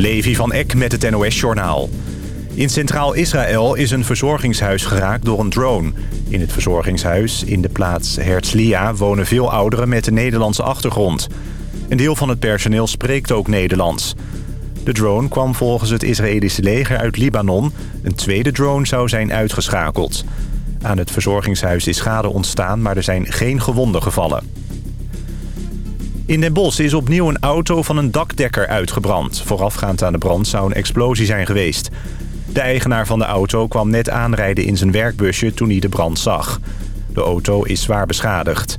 Levi van Eck met het NOS-journaal. In Centraal Israël is een verzorgingshuis geraakt door een drone. In het verzorgingshuis in de plaats Herzliya wonen veel ouderen met een Nederlandse achtergrond. Een deel van het personeel spreekt ook Nederlands. De drone kwam volgens het Israëlische leger uit Libanon. Een tweede drone zou zijn uitgeschakeld. Aan het verzorgingshuis is schade ontstaan, maar er zijn geen gewonden gevallen. In Den Bosch is opnieuw een auto van een dakdekker uitgebrand. Voorafgaand aan de brand zou een explosie zijn geweest. De eigenaar van de auto kwam net aanrijden in zijn werkbusje toen hij de brand zag. De auto is zwaar beschadigd.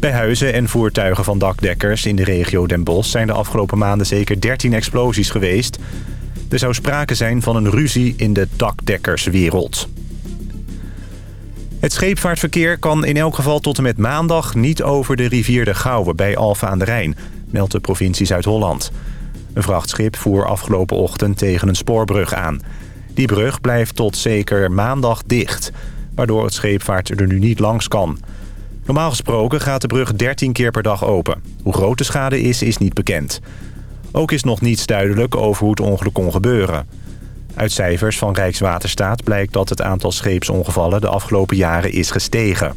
Bij huizen en voertuigen van dakdekkers in de regio Den Bosch... zijn de afgelopen maanden zeker 13 explosies geweest. Er zou sprake zijn van een ruzie in de dakdekkerswereld. Het scheepvaartverkeer kan in elk geval tot en met maandag... niet over de rivier de Gouwe bij Alphen aan de Rijn... meldt de provincie Zuid-Holland. Een vrachtschip voer afgelopen ochtend tegen een spoorbrug aan. Die brug blijft tot zeker maandag dicht... waardoor het scheepvaart er nu niet langs kan... Normaal gesproken gaat de brug 13 keer per dag open. Hoe groot de schade is, is niet bekend. Ook is nog niets duidelijk over hoe het ongeluk kon gebeuren. Uit cijfers van Rijkswaterstaat blijkt dat het aantal scheepsongevallen de afgelopen jaren is gestegen.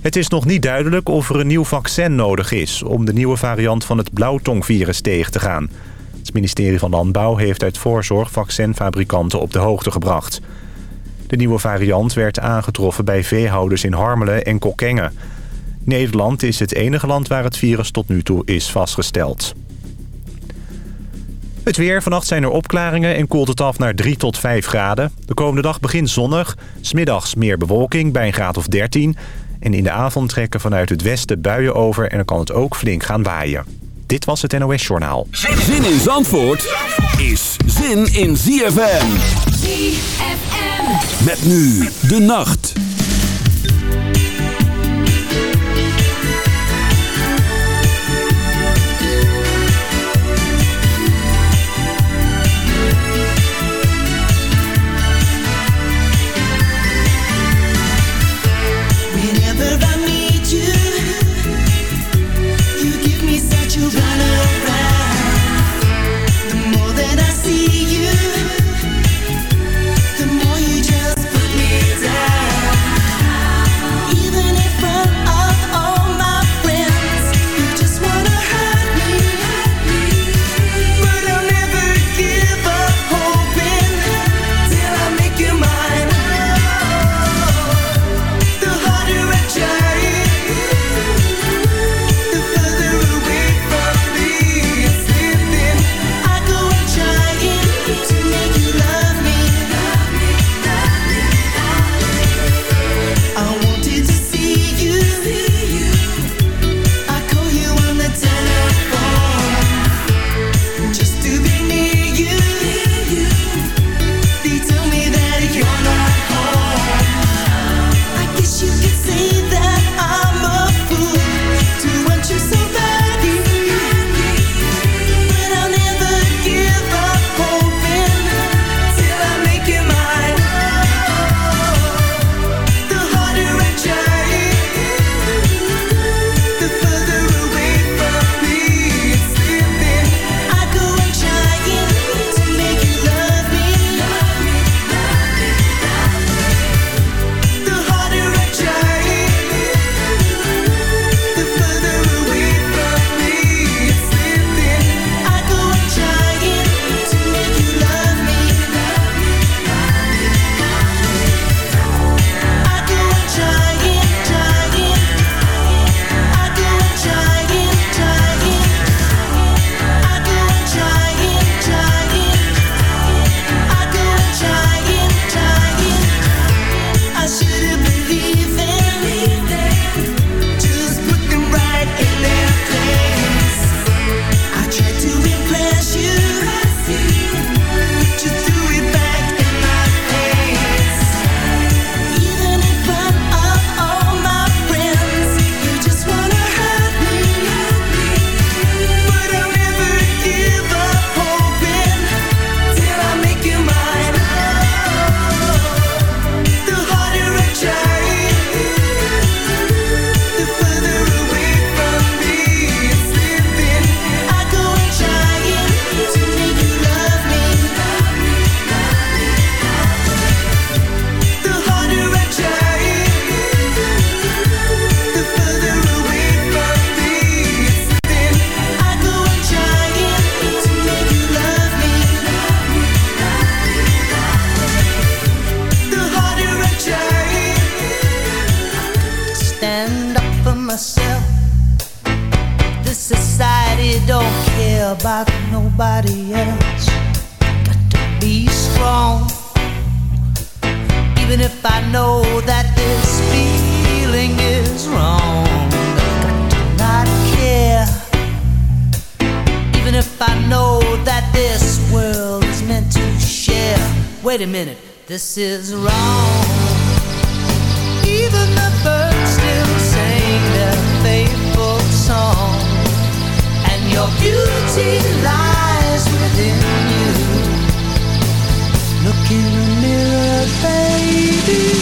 Het is nog niet duidelijk of er een nieuw vaccin nodig is... om de nieuwe variant van het blauwtongvirus tegen te gaan. Het ministerie van Landbouw heeft uit voorzorg vaccinfabrikanten op de hoogte gebracht... De nieuwe variant werd aangetroffen bij veehouders in Harmelen en Kokkengen. Nederland is het enige land waar het virus tot nu toe is vastgesteld. Het weer. Vannacht zijn er opklaringen en koelt het af naar 3 tot 5 graden. De komende dag begint zonnig. Smiddags meer bewolking bij een graad of 13. En in de avond trekken vanuit het westen buien over... en dan kan het ook flink gaan waaien. Dit was het NOS Journaal. Zin in Zandvoort is zin in ZFM. ZFM. Met nu de nacht. even if I know that this feeling is wrong. I do not care, even if I know that this world is meant to share. Wait a minute, this is wrong. Even the birds still sing their faithful song, and your beauty lies within you. Looking you.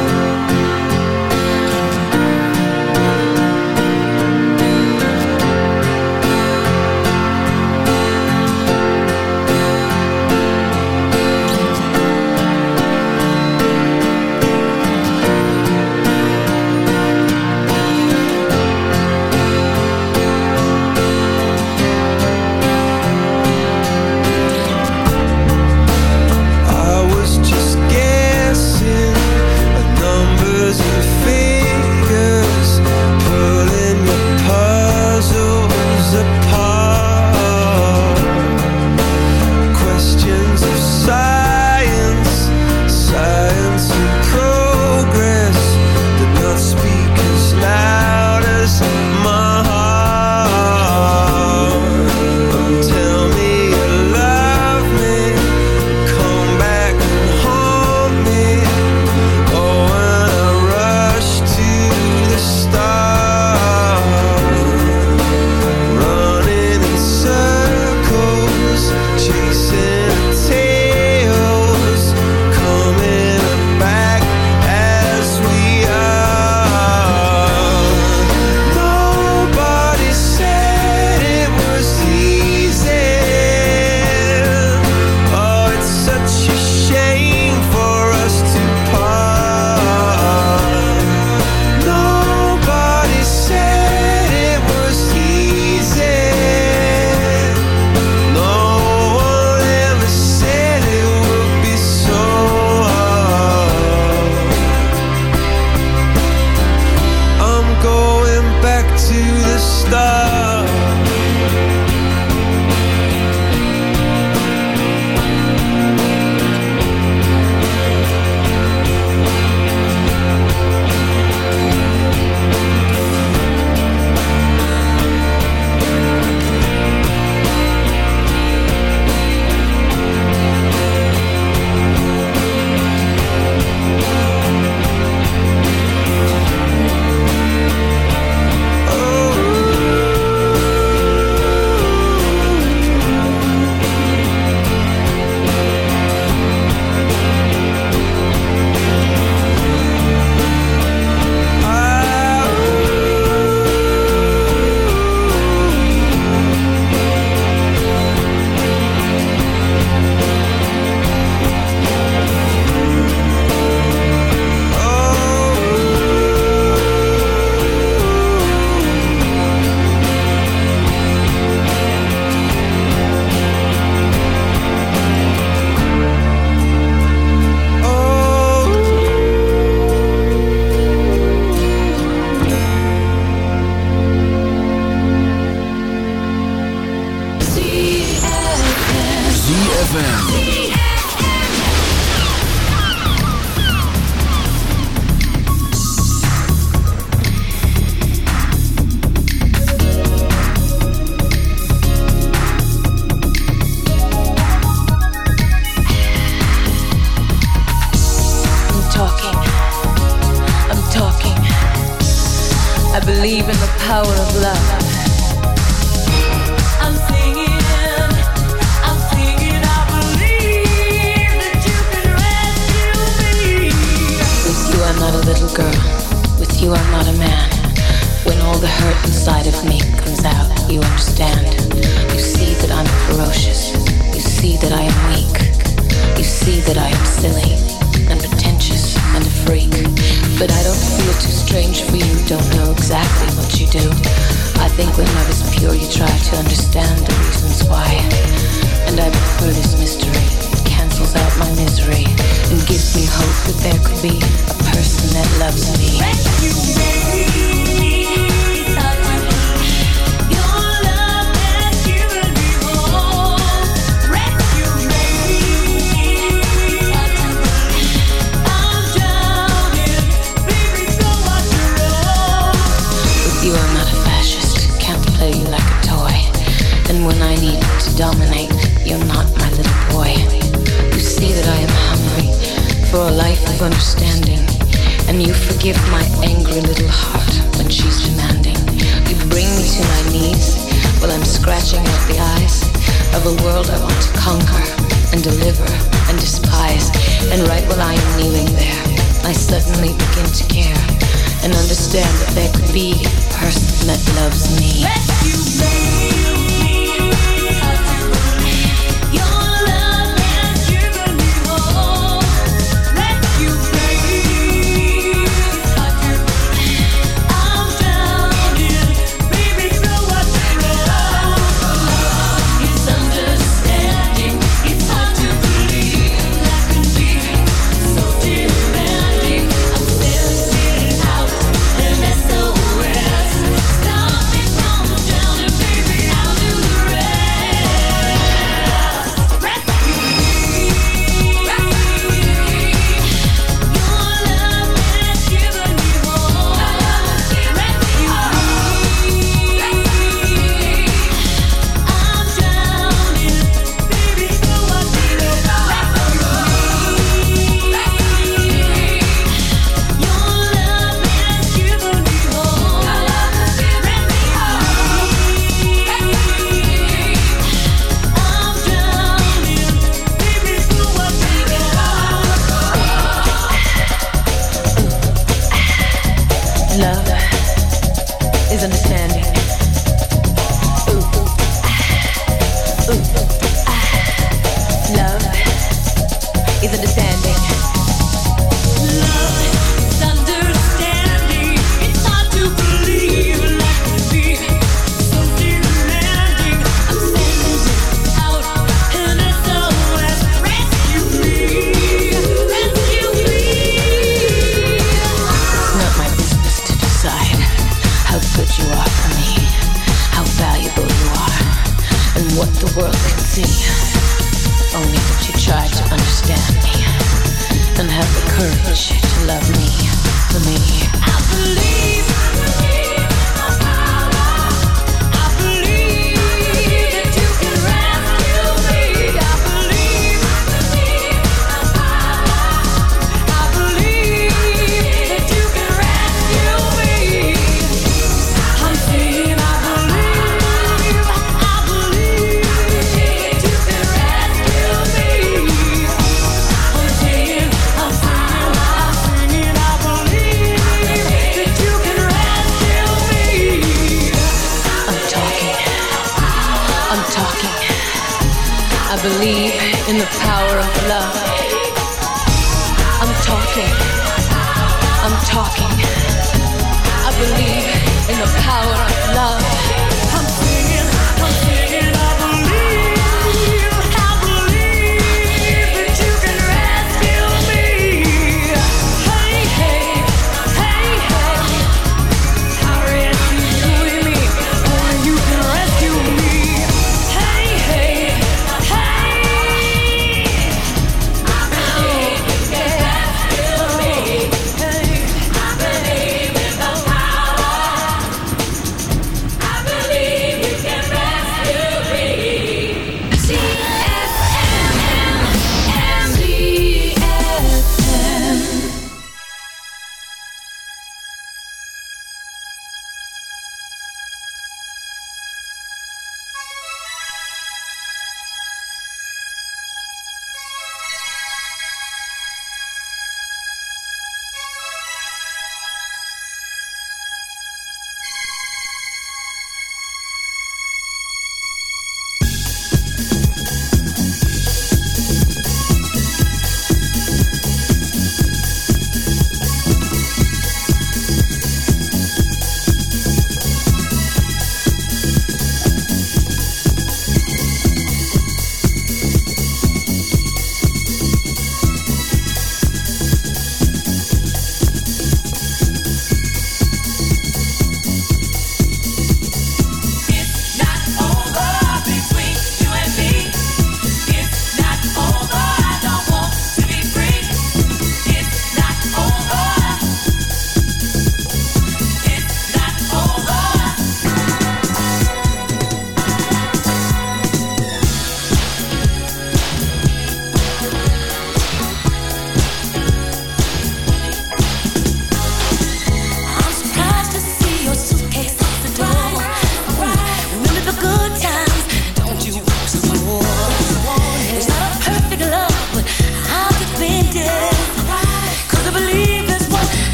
Talking.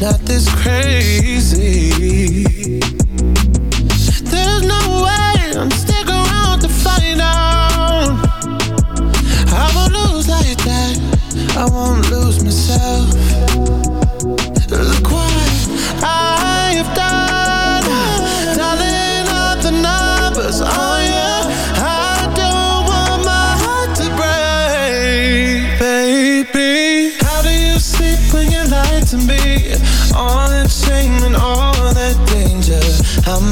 not this crazy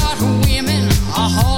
Oh, I